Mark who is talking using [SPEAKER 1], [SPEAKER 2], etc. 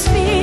[SPEAKER 1] speak.